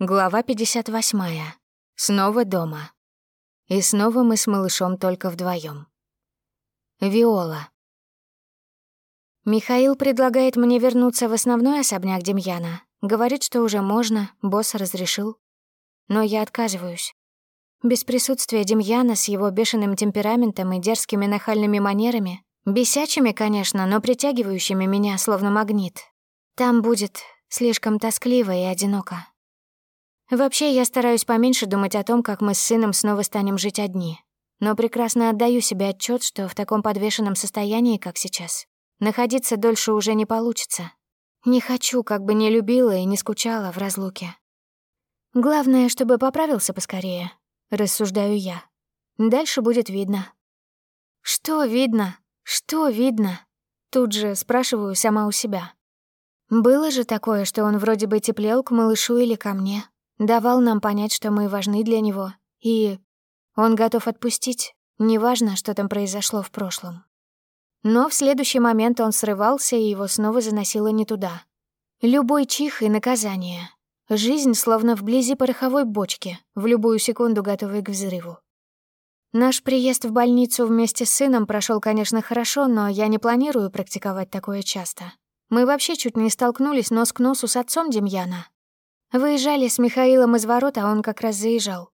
Глава 58. Снова дома. И снова мы с малышом только вдвоем. Виола. Михаил предлагает мне вернуться в основной особняк Демьяна. Говорит, что уже можно, босс разрешил. Но я отказываюсь. Без присутствия Демьяна с его бешеным темпераментом и дерзкими нахальными манерами, бесячими, конечно, но притягивающими меня словно магнит, там будет слишком тоскливо и одиноко. Вообще, я стараюсь поменьше думать о том, как мы с сыном снова станем жить одни. Но прекрасно отдаю себе отчет, что в таком подвешенном состоянии, как сейчас, находиться дольше уже не получится. Не хочу, как бы не любила и не скучала в разлуке. Главное, чтобы поправился поскорее, рассуждаю я. Дальше будет видно. Что видно? Что видно? Тут же спрашиваю сама у себя. Было же такое, что он вроде бы теплел к малышу или ко мне, давал нам понять, что мы важны для него, и он готов отпустить, неважно, что там произошло в прошлом. Но в следующий момент он срывался, и его снова заносило не туда. Любой чих и наказание. Жизнь словно вблизи пороховой бочки, в любую секунду готовой к взрыву. Наш приезд в больницу вместе с сыном прошел, конечно, хорошо, но я не планирую практиковать такое часто. Мы вообще чуть не столкнулись нос к носу с отцом Демьяна, Выезжали с Михаилом из ворот, а он как раз заезжал.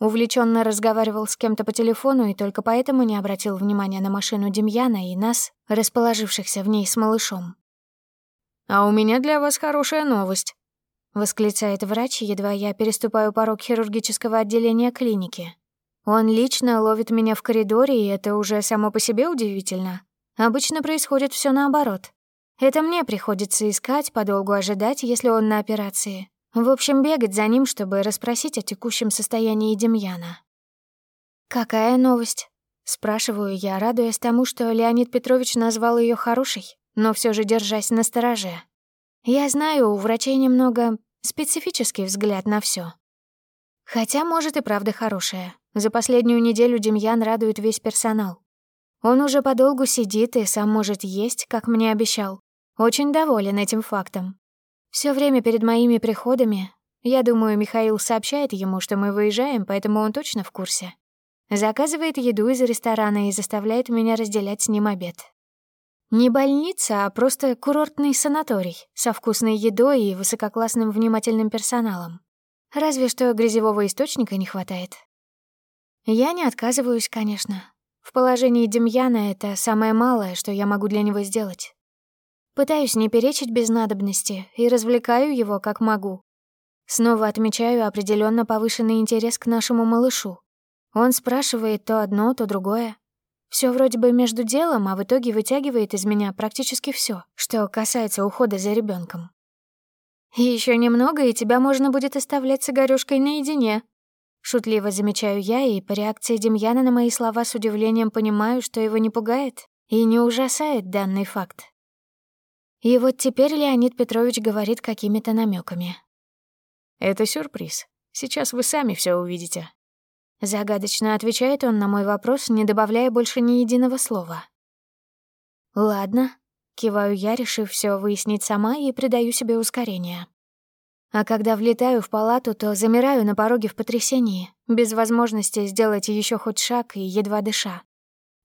Увлеченно разговаривал с кем-то по телефону и только поэтому не обратил внимания на машину Демьяна и нас, расположившихся в ней с малышом. «А у меня для вас хорошая новость», — восклицает врач, едва я переступаю порог хирургического отделения клиники. Он лично ловит меня в коридоре, и это уже само по себе удивительно. Обычно происходит все наоборот. Это мне приходится искать, подолгу ожидать, если он на операции. В общем, бегать за ним, чтобы расспросить о текущем состоянии Демьяна. «Какая новость?» — спрашиваю я, радуясь тому, что Леонид Петрович назвал ее хорошей, но все же держась на стороже. Я знаю, у врачей немного специфический взгляд на все. Хотя, может, и правда хорошая. За последнюю неделю Демьян радует весь персонал. Он уже подолгу сидит и сам может есть, как мне обещал. Очень доволен этим фактом. Все время перед моими приходами, я думаю, Михаил сообщает ему, что мы выезжаем, поэтому он точно в курсе. Заказывает еду из ресторана и заставляет меня разделять с ним обед. Не больница, а просто курортный санаторий со вкусной едой и высококлассным внимательным персоналом. Разве что грязевого источника не хватает. Я не отказываюсь, конечно. В положении Демьяна это самое малое, что я могу для него сделать. Пытаюсь не перечить без надобности и развлекаю его как могу. Снова отмечаю определенно повышенный интерес к нашему малышу. Он спрашивает то одно, то другое. Все вроде бы между делом, а в итоге вытягивает из меня практически все, что касается ухода за ребенком. Еще немного, и тебя можно будет оставлять с Игорёшкой наедине. Шутливо замечаю я, и по реакции Демьяна на мои слова с удивлением понимаю, что его не пугает и не ужасает данный факт. И вот теперь Леонид Петрович говорит какими-то намеками. «Это сюрприз. Сейчас вы сами все увидите». Загадочно отвечает он на мой вопрос, не добавляя больше ни единого слова. «Ладно», — киваю я, решив все выяснить сама и придаю себе ускорение. А когда влетаю в палату, то замираю на пороге в потрясении, без возможности сделать еще хоть шаг и едва дыша.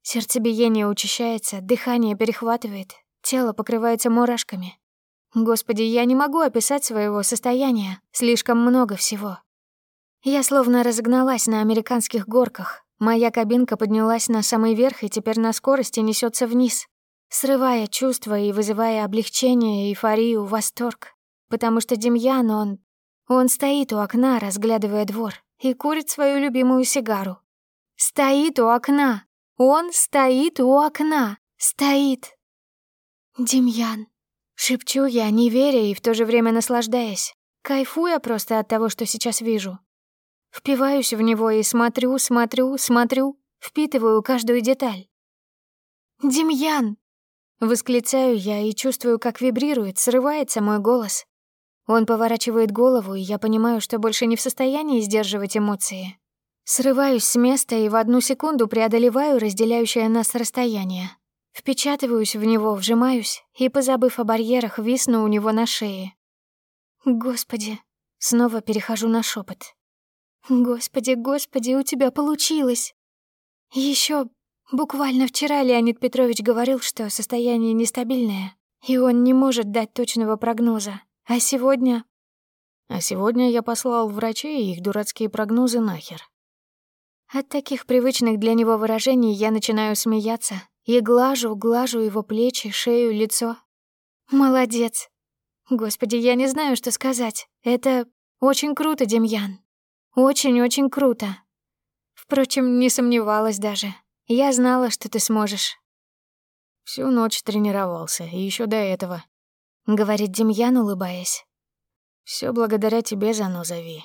Сердцебиение учащается, дыхание перехватывает, Тело покрывается мурашками. Господи, я не могу описать своего состояния. Слишком много всего. Я словно разогналась на американских горках. Моя кабинка поднялась на самый верх и теперь на скорости несется вниз, срывая чувства и вызывая облегчение, эйфорию, восторг. Потому что Демьян, он... Он стоит у окна, разглядывая двор, и курит свою любимую сигару. Стоит у окна. Он стоит у окна. Стоит. «Демьян!» — шепчу я, не веря и в то же время наслаждаясь, кайфуя просто от того, что сейчас вижу. Впиваюсь в него и смотрю, смотрю, смотрю, впитываю каждую деталь. «Демьян!» — восклицаю я и чувствую, как вибрирует, срывается мой голос. Он поворачивает голову, и я понимаю, что больше не в состоянии сдерживать эмоции. Срываюсь с места и в одну секунду преодолеваю разделяющее нас расстояние. Впечатываюсь в него, вжимаюсь и, позабыв о барьерах, висну у него на шее. Господи, Снова перехожу на шепот. Господи, господи, у тебя получилось. Еще буквально вчера Леонид Петрович говорил, что состояние нестабильное, и он не может дать точного прогноза. А сегодня... А сегодня я послал врачей и их дурацкие прогнозы нахер. От таких привычных для него выражений я начинаю смеяться и глажу, глажу его плечи, шею, лицо. Молодец. Господи, я не знаю, что сказать. Это очень круто, Демьян. Очень-очень круто. Впрочем, не сомневалась даже. Я знала, что ты сможешь. Всю ночь тренировался, и еще до этого. Говорит Демьян, улыбаясь. Все благодаря тебе, Занозови.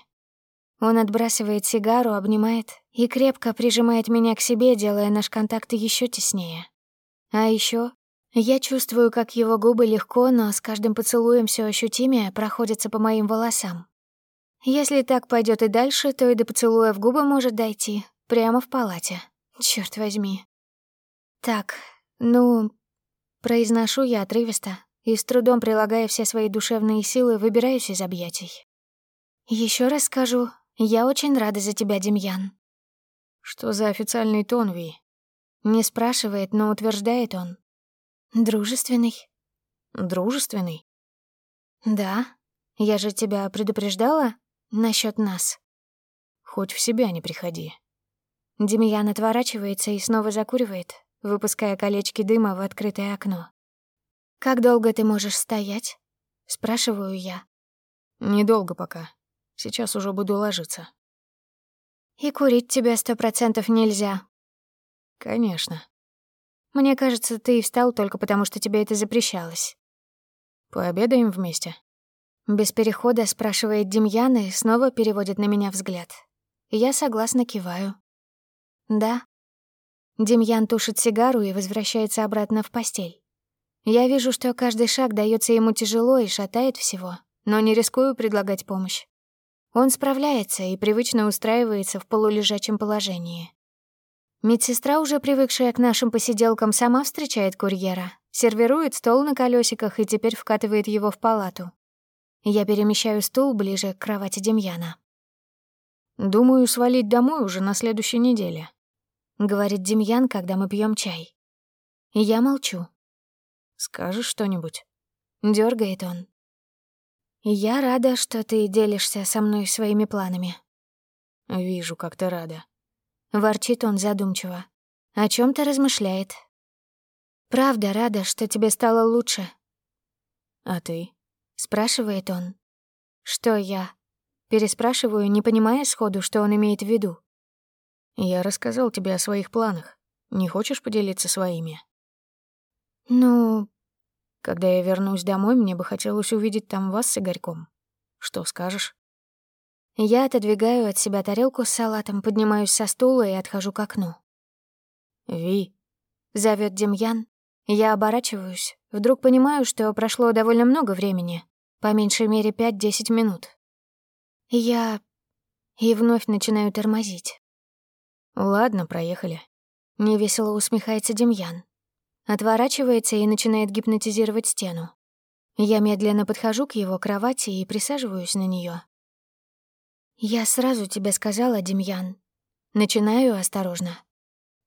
Он отбрасывает сигару, обнимает и крепко прижимает меня к себе, делая наш контакт еще теснее. А еще я чувствую, как его губы легко, но с каждым поцелуем все ощутимее проходятся по моим волосам. Если так пойдет и дальше, то и до поцелуя в губы может дойти, прямо в палате. Черт возьми. Так, ну, произношу я отрывисто и с трудом прилагая все свои душевные силы, выбираюсь из объятий. Еще раз скажу, я очень рада за тебя, Демьян. Что за официальный тон, Ви? Не спрашивает, но утверждает он. Дружественный. Дружественный? Да. Я же тебя предупреждала насчет нас. Хоть в себя не приходи. Демьян отворачивается и снова закуривает, выпуская колечки дыма в открытое окно. «Как долго ты можешь стоять?» — спрашиваю я. «Недолго пока. Сейчас уже буду ложиться». «И курить тебе сто процентов нельзя». «Конечно». «Мне кажется, ты и встал только потому, что тебе это запрещалось». «Пообедаем вместе?» Без перехода спрашивает Демьян и снова переводит на меня взгляд. Я согласно киваю. «Да». Демьян тушит сигару и возвращается обратно в постель. Я вижу, что каждый шаг дается ему тяжело и шатает всего, но не рискую предлагать помощь. Он справляется и привычно устраивается в полулежачем положении. Медсестра, уже привыкшая к нашим посиделкам, сама встречает курьера, сервирует стол на колесиках и теперь вкатывает его в палату. Я перемещаю стул ближе к кровати Демьяна. «Думаю, свалить домой уже на следующей неделе», — говорит Демьян, когда мы пьем чай. Я молчу. «Скажешь что-нибудь?» — дергает он. «Я рада, что ты делишься со мной своими планами». «Вижу, как ты рада». Ворчит он задумчиво. О чем то размышляет. «Правда рада, что тебе стало лучше». «А ты?» Спрашивает он. Что я? Переспрашиваю, не понимая сходу, что он имеет в виду. Я рассказал тебе о своих планах. Не хочешь поделиться своими? Ну... Когда я вернусь домой, мне бы хотелось увидеть там вас с Игорьком. Что скажешь? Я отодвигаю от себя тарелку с салатом, поднимаюсь со стула и отхожу к окну. «Ви», — зовет Демьян. Я оборачиваюсь, вдруг понимаю, что прошло довольно много времени, по меньшей мере пять-десять минут. Я... И вновь начинаю тормозить. «Ладно, проехали». Невесело усмехается Демьян. Отворачивается и начинает гипнотизировать стену. Я медленно подхожу к его кровати и присаживаюсь на нее. «Я сразу тебе сказала, Демьян. Начинаю осторожно.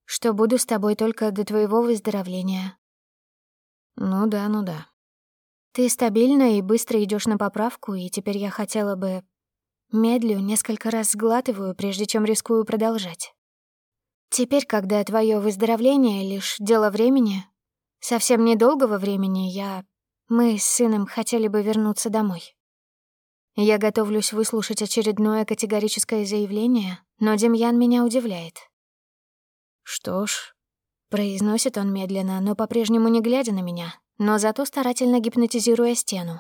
Что буду с тобой только до твоего выздоровления. Ну да, ну да. Ты стабильно и быстро идешь на поправку, и теперь я хотела бы... Медлю, несколько раз сглатываю, прежде чем рискую продолжать. Теперь, когда твое выздоровление — лишь дело времени, совсем недолгого времени, я... Мы с сыном хотели бы вернуться домой. Я готовлюсь выслушать очередное категорическое заявление, но Демьян меня удивляет. Что ж, Произносит он медленно, но по-прежнему не глядя на меня, но зато старательно гипнотизируя стену.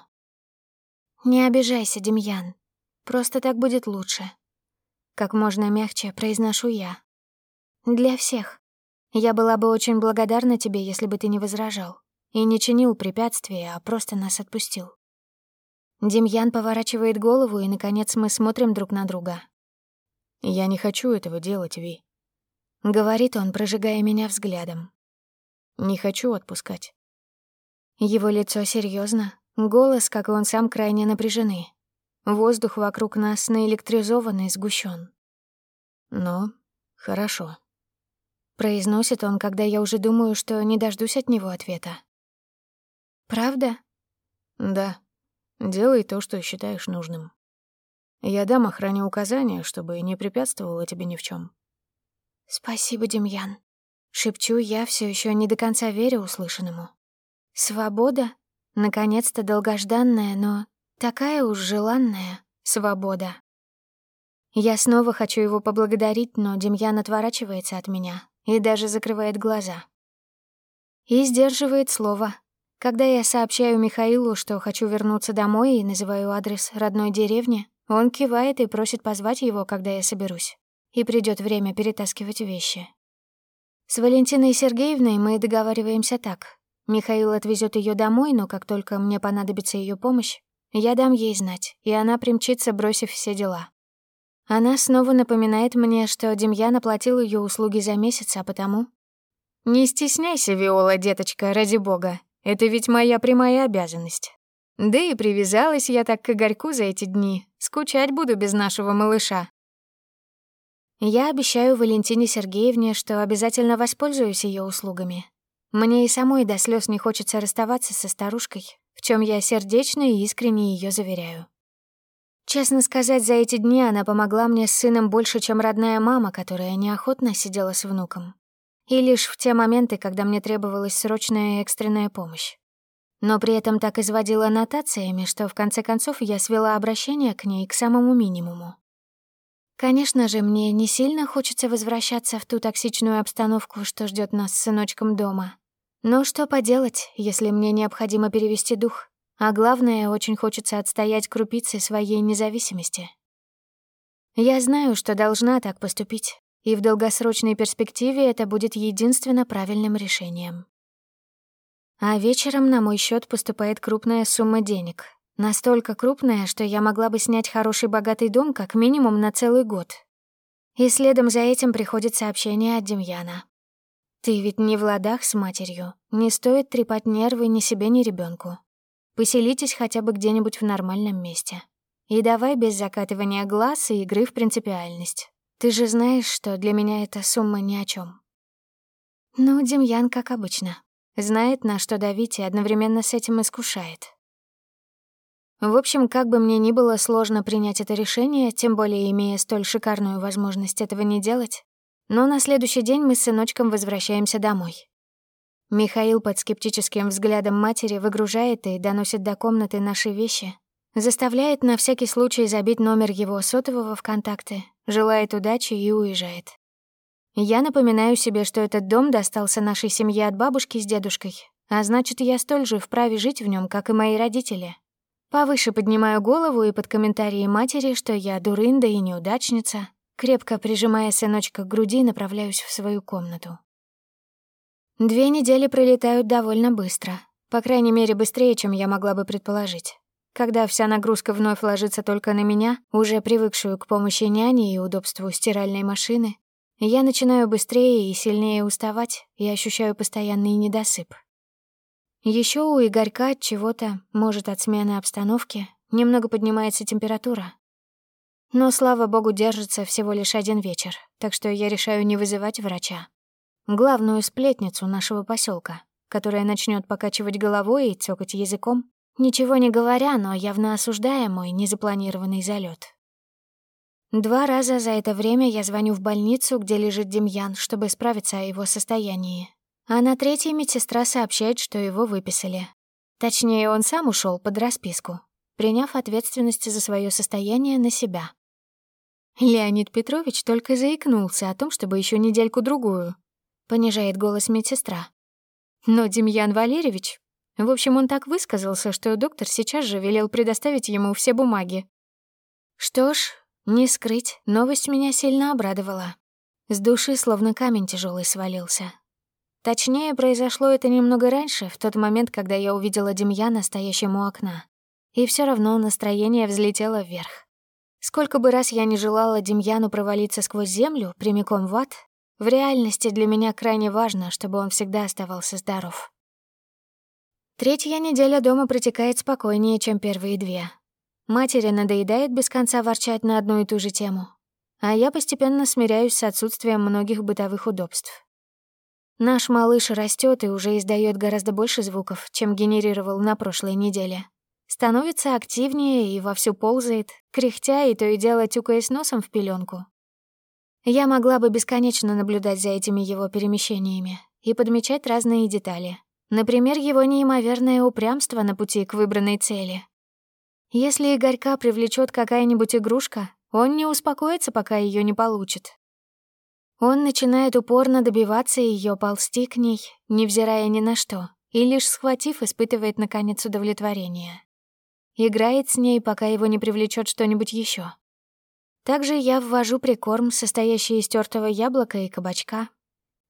«Не обижайся, Демьян. Просто так будет лучше». Как можно мягче произношу я. «Для всех. Я была бы очень благодарна тебе, если бы ты не возражал и не чинил препятствия, а просто нас отпустил». Демьян поворачивает голову, и, наконец, мы смотрим друг на друга. «Я не хочу этого делать, Ви. — говорит он, прожигая меня взглядом. «Не хочу отпускать». Его лицо серьезно, голос, как и он сам, крайне напряжены. Воздух вокруг нас наэлектризованный, сгущен. «Ну, хорошо», — произносит он, когда я уже думаю, что не дождусь от него ответа. «Правда?» «Да. Делай то, что считаешь нужным. Я дам охране указания, чтобы не препятствовала тебе ни в чем. «Спасибо, Демьян», — шепчу я, все еще не до конца веря услышанному. «Свобода? Наконец-то долгожданная, но такая уж желанная свобода». Я снова хочу его поблагодарить, но Демьян отворачивается от меня и даже закрывает глаза. И сдерживает слово. Когда я сообщаю Михаилу, что хочу вернуться домой и называю адрес родной деревни, он кивает и просит позвать его, когда я соберусь и придёт время перетаскивать вещи. С Валентиной Сергеевной мы договариваемся так. Михаил отвезёт её домой, но как только мне понадобится её помощь, я дам ей знать, и она примчится, бросив все дела. Она снова напоминает мне, что Демьян оплатил её услуги за месяц, а потому... «Не стесняйся, Виола, деточка, ради бога. Это ведь моя прямая обязанность. Да и привязалась я так к Игорьку за эти дни. Скучать буду без нашего малыша. Я обещаю Валентине Сергеевне, что обязательно воспользуюсь ее услугами. Мне и самой до слез не хочется расставаться со старушкой, в чем я сердечно и искренне ее заверяю. Честно сказать, за эти дни она помогла мне с сыном больше, чем родная мама, которая неохотно сидела с внуком. И лишь в те моменты, когда мне требовалась срочная экстренная помощь. Но при этом так изводила нотациями, что в конце концов я свела обращение к ней к самому минимуму. Конечно же, мне не сильно хочется возвращаться в ту токсичную обстановку, что ждет нас с сыночком дома. Но что поделать, если мне необходимо перевести дух? А главное, очень хочется отстоять крупицы своей независимости. Я знаю, что должна так поступить, и в долгосрочной перспективе это будет единственно правильным решением. А вечером на мой счет поступает крупная сумма денег, Настолько крупная, что я могла бы снять хороший богатый дом как минимум на целый год. И следом за этим приходит сообщение от Демьяна. «Ты ведь не в ладах с матерью. Не стоит трепать нервы ни себе, ни ребенку. Поселитесь хотя бы где-нибудь в нормальном месте. И давай без закатывания глаз и игры в принципиальность. Ты же знаешь, что для меня эта сумма ни о чем. Ну, Демьян, как обычно, знает, на что давить и одновременно с этим искушает. В общем, как бы мне ни было сложно принять это решение, тем более имея столь шикарную возможность этого не делать, но на следующий день мы с сыночком возвращаемся домой. Михаил под скептическим взглядом матери выгружает и доносит до комнаты наши вещи, заставляет на всякий случай забить номер его сотового в контакты, желает удачи и уезжает. Я напоминаю себе, что этот дом достался нашей семье от бабушки с дедушкой, а значит, я столь же вправе жить в нем, как и мои родители. Повыше поднимаю голову и под комментарии матери, что я дурында и неудачница, крепко прижимая сыночка к груди, направляюсь в свою комнату. Две недели пролетают довольно быстро, по крайней мере, быстрее, чем я могла бы предположить. Когда вся нагрузка вновь ложится только на меня, уже привыкшую к помощи няни и удобству стиральной машины, я начинаю быстрее и сильнее уставать и ощущаю постоянный недосып. Еще у Игорька от чего-то, может, от смены обстановки, немного поднимается температура. Но, слава богу, держится всего лишь один вечер, так что я решаю не вызывать врача. Главную сплетницу нашего поселка, которая начнет покачивать головой и цокать языком, ничего не говоря, но явно осуждая мой незапланированный залет. Два раза за это время я звоню в больницу, где лежит Демьян, чтобы справиться о его состоянии, а на третьей медсестра сообщает, что его выписали. Точнее, он сам ушел под расписку, приняв ответственность за свое состояние на себя. Леонид Петрович только заикнулся о том, чтобы еще недельку-другую. Понижает голос медсестра. Но Демьян Валерьевич... В общем, он так высказался, что доктор сейчас же велел предоставить ему все бумаги. Что ж, не скрыть, новость меня сильно обрадовала. С души словно камень тяжелый свалился. Точнее, произошло это немного раньше, в тот момент, когда я увидела Демьяна, стоящему у окна. И все равно настроение взлетело вверх. Сколько бы раз я не желала Демьяну провалиться сквозь землю, прямиком в ад, в реальности для меня крайне важно, чтобы он всегда оставался здоров. Третья неделя дома протекает спокойнее, чем первые две. Матери надоедает без конца ворчать на одну и ту же тему. А я постепенно смиряюсь с отсутствием многих бытовых удобств. Наш малыш растет и уже издает гораздо больше звуков, чем генерировал на прошлой неделе. Становится активнее и вовсю ползает, кряхтя и то и дело тюкаясь носом в пеленку. Я могла бы бесконечно наблюдать за этими его перемещениями и подмечать разные детали. Например, его неимоверное упрямство на пути к выбранной цели. Если Игорька привлечет какая-нибудь игрушка, он не успокоится, пока ее не получит. Он начинает упорно добиваться ее ползти к ней, невзирая ни на что, и лишь схватив, испытывает, наконец, удовлетворение. Играет с ней, пока его не привлечет что-нибудь еще. Также я ввожу прикорм, состоящий из тертого яблока и кабачка.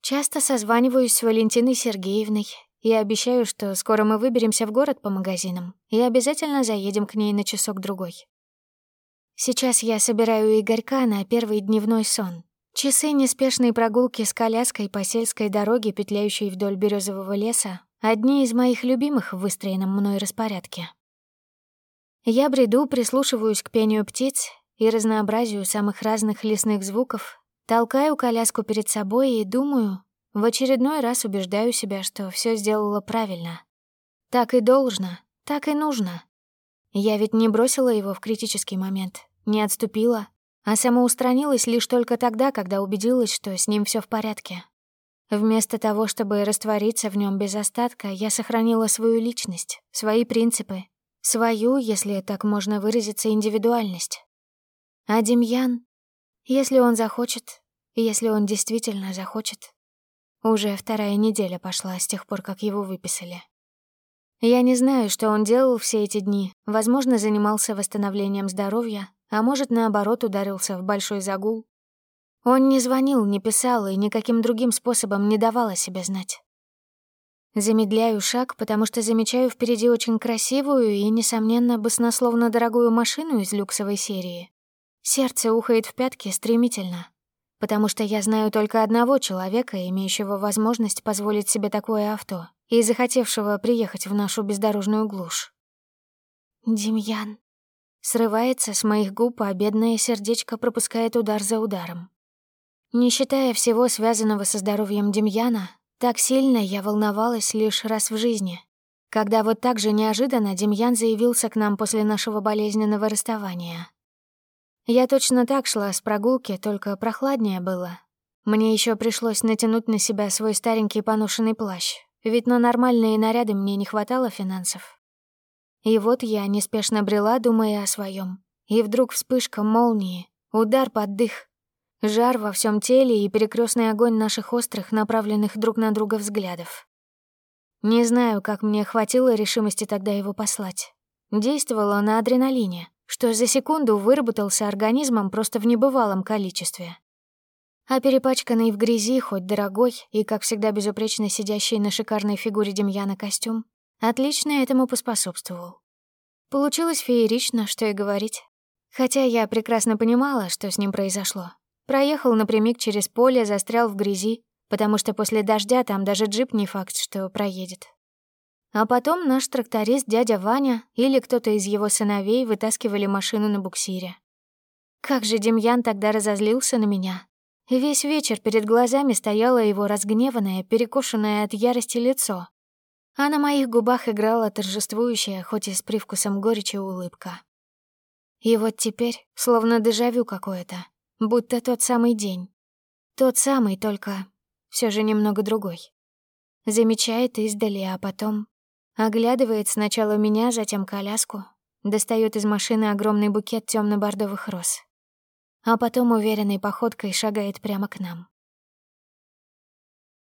Часто созваниваюсь с Валентиной Сергеевной и обещаю, что скоро мы выберемся в город по магазинам и обязательно заедем к ней на часок-другой. Сейчас я собираю Игорька на первый дневной сон. Часы неспешной прогулки с коляской по сельской дороге, петляющей вдоль березового леса, одни из моих любимых в выстроенном мной распорядке. Я бреду, прислушиваюсь к пению птиц и разнообразию самых разных лесных звуков, толкаю коляску перед собой и думаю, в очередной раз убеждаю себя, что все сделала правильно. Так и должно, так и нужно. Я ведь не бросила его в критический момент, не отступила, а самоустранилась лишь только тогда, когда убедилась, что с ним все в порядке. Вместо того, чтобы раствориться в нем без остатка, я сохранила свою личность, свои принципы, свою, если так можно выразиться, индивидуальность. А Демьян, если он захочет, если он действительно захочет. Уже вторая неделя пошла с тех пор, как его выписали. Я не знаю, что он делал все эти дни. Возможно, занимался восстановлением здоровья, а может, наоборот, ударился в большой загул. Он не звонил, не писал и никаким другим способом не давал о себе знать. Замедляю шаг, потому что замечаю впереди очень красивую и, несомненно, баснословно дорогую машину из люксовой серии, Сердце ухает в пятки стремительно, потому что я знаю только одного человека, имеющего возможность позволить себе такое авто и захотевшего приехать в нашу бездорожную глушь. «Демьян». Срывается с моих губ, а бедное сердечко пропускает удар за ударом. Не считая всего связанного со здоровьем Демьяна, так сильно я волновалась лишь раз в жизни, когда вот так же неожиданно Демьян заявился к нам после нашего болезненного расставания. Я точно так шла с прогулки, только прохладнее было. Мне еще пришлось натянуть на себя свой старенький поношенный плащ, ведь на нормальные наряды мне не хватало финансов. И вот я неспешно брела, думая о своем, и вдруг вспышка молнии, удар под дых, жар во всем теле и перекрестный огонь наших острых, направленных друг на друга взглядов. Не знаю, как мне хватило решимости тогда его послать. Действовала на адреналине, что за секунду выработался организмом просто в небывалом количестве. А перепачканный в грязи, хоть дорогой и, как всегда, безупречно сидящий на шикарной фигуре Демьяна костюм, отлично этому поспособствовал. Получилось феерично, что и говорить. Хотя я прекрасно понимала, что с ним произошло. Проехал напрямик через поле, застрял в грязи, потому что после дождя там даже джип не факт, что проедет. А потом наш тракторист дядя Ваня или кто-то из его сыновей вытаскивали машину на буксире. Как же Демьян тогда разозлился на меня. Весь вечер перед глазами стояло его разгневанное, перекошенное от ярости лицо. А на моих губах играла торжествующая, хоть и с привкусом горечи, улыбка. И вот теперь, словно дежавю какое-то, будто тот самый день. Тот самый, только все же немного другой. Замечает издали, а потом Оглядывает сначала меня, затем коляску. Достает из машины огромный букет темно бордовых роз. А потом уверенной походкой шагает прямо к нам.